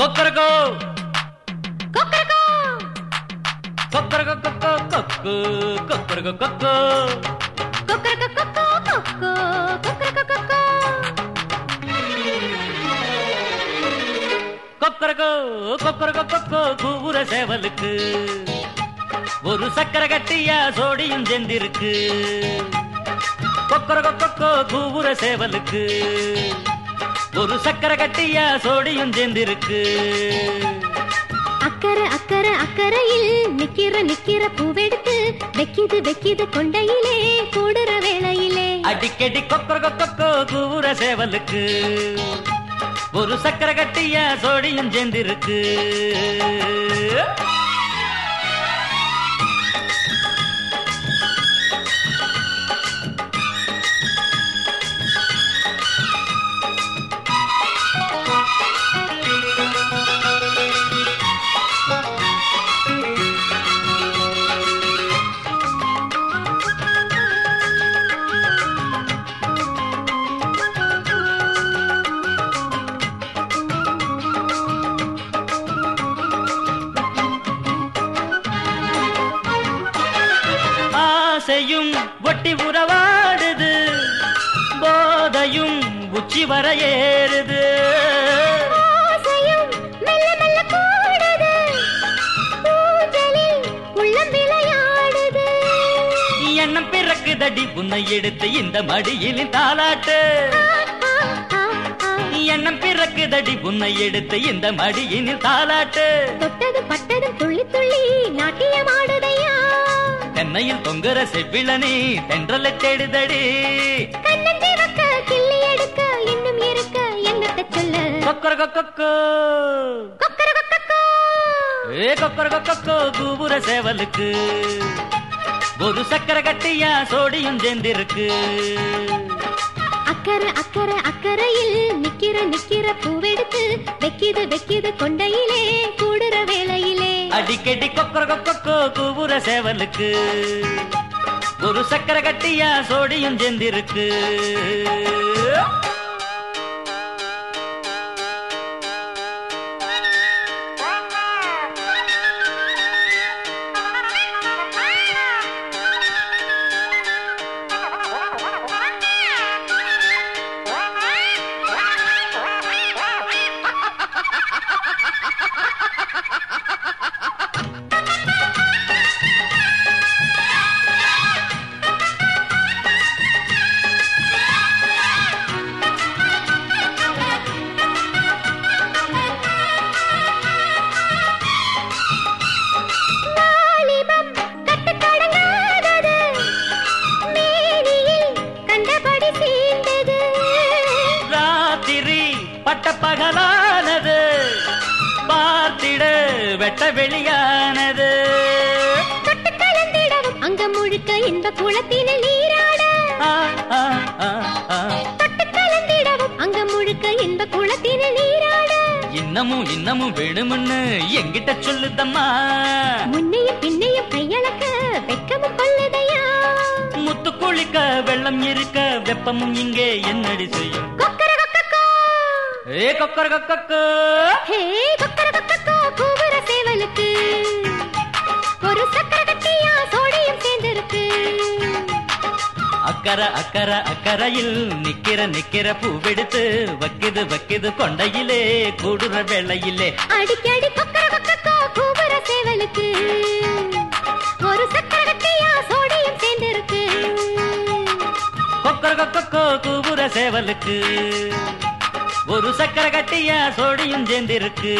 கொக்கரகோ கொக்கரக்கோ. கொக்கரகோ கொக்கோ கொக்கு கொக்கரகோ கொக்கோ. கொக்கரக்கோ கொக்கோ கொக்கோ கொக்கரக்கோ கொக்கோ. கொக்கரகோ கொக்கரகோ கொக்கோ கூவுற சேவலுக்கு. ஒரு சக்கரை கட்டியா சோடியும் செந்திருக்கு கொக்கரகோ கொக்கோ கூவுற சேவலுக்கு. ஒரு சக்கரை கட்டியா சோடியும் செந்திருக்கு அக்கறை அக்கறை அக்கறையில் நிக்கிற நிக்கிற பூவெடுத்து வெக்கிது வெக்கிது கொண்டையிலே கூடுற வேளையிலே. அடிக்கடி கொக்கரகோ கொக்கோ கூவுற சேவலுக்கு. ஒரு சக்கரை கட்டியா சோடியும் செந்திருக்கு ஆசையும் ஒட்டி உறவாடுது. போதையும் உச்சி வர ஏறுது. எண்ணம் பிறக்குதடி உன்னை எடுத்து இந்த மடியில் ஆ. எண்ணம் பிறக்குதடி உன்னை எடுத்து இந்த மடியில் தாலாட்டு தொட்டது பட்டது துள்ளி துள்ளி நாட்டியமாடுதையா தென்னையில் தொங்குற செவ்விளனி தென்றலை தேடுதடி. கிள்ளி எடுக்க இன்னும் இருக்க என்னத்த சொல்ல? கொக்கர கொக்கோ கொக்கர கொக்கோ ஏ கொக்கர கொக்கோ கூபுர சேவலுக்கு. ஒரு சக்கரை கட்டியா சோடியும் சேர்ந்திருக்கு. அக்கறை அக்கறை அக்கறையில் நிக்கிற நிக்கிற பூவெடுத்து வெக்கிது வெக்கிது கொண்டையிலே கெட்டி கொக்கர கொக்கோ கூபுர சேவலுக்கு. ஒரு சக்கரை கட்டியா சோடியும் சேர்ந்திருக்கு. பகலானது பார்த்திட வெட்ட வெளியானது. தொட்டு கலந்திடவும். அங்க முழுக்க இன்ப குளத்தினில் நீராட. தொட்டு கலந்திடவும். அங்க முழுக்க இன்ப குளத்தினில் நீராட. இன்னமும் இன்னமும் வேணும்னு என்கிட்ட சொல்லுதம்மா. முன்னையும் பின்னையும் கையளக்க வெக்கமும் கொள்ளுதையா. முத்து குளிக்க வெள்ளம் இருக்க வெப்பமும் இங்கே என்னடி செய்யும்? ஏ கொக்கர கொக்கோ ஹே கொக்கர கொக்கோ கூவுற சேவலுக்கு. ஒரு சக்கர கட்டியா சோடியும் சேர்ந்திருக்கு. அக்கறை அக்கறை அக்கறையில் நிக்கிற நிக்கிற பூவெடுத்து வக்கிது வக்கிது கொண்டையிலே கூடுற வேளையிலே. அடிக்கடி கொக்கர கொக்கோ கூவுற சேவலுக்கு. ஒரு சக்கர கட்டியா சோடியும் சேர்ந்திருக்கு. கொக்கர கொக்கோ கூபுர சேவலுக்கு. ஒரு சக்கரை கட்டிய சோடியும் சேர்ந்திருக்கு.